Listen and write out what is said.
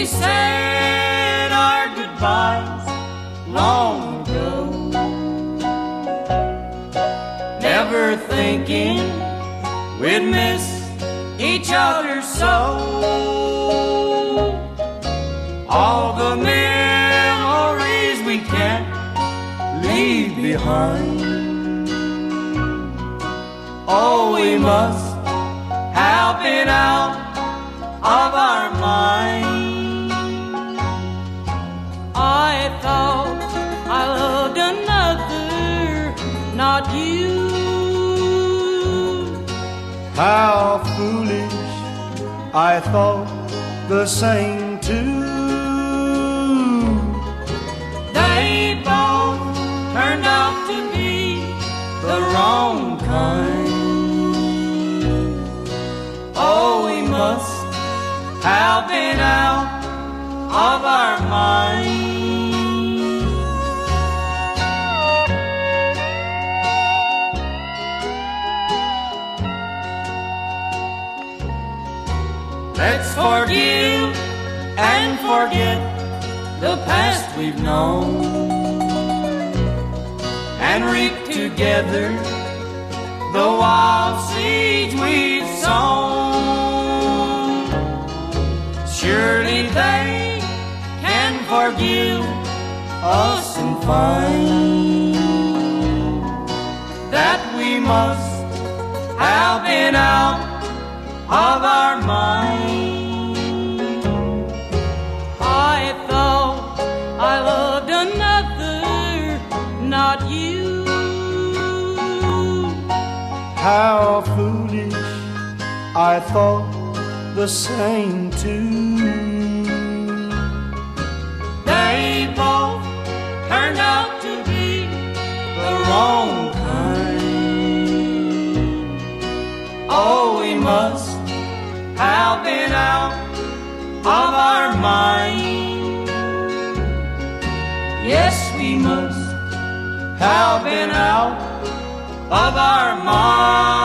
We said our goodbyes long ago. Never thinking we'd miss each other so. All the memories we can't leave behind. Oh, we must have been out of our minds. Not you. How foolish I thought the same too. They both turned out to be the wrong kind. Oh, we must have been out of our mind. Let's forgive and forget the past we've known and reap together the wild seeds we've sown. Surely they can forgive us and find that we must have been out How foolish I thought the same too. They both turned out to be the wrong kind. Oh, we must have been out of our mind. Yes, we must have been out of our mind.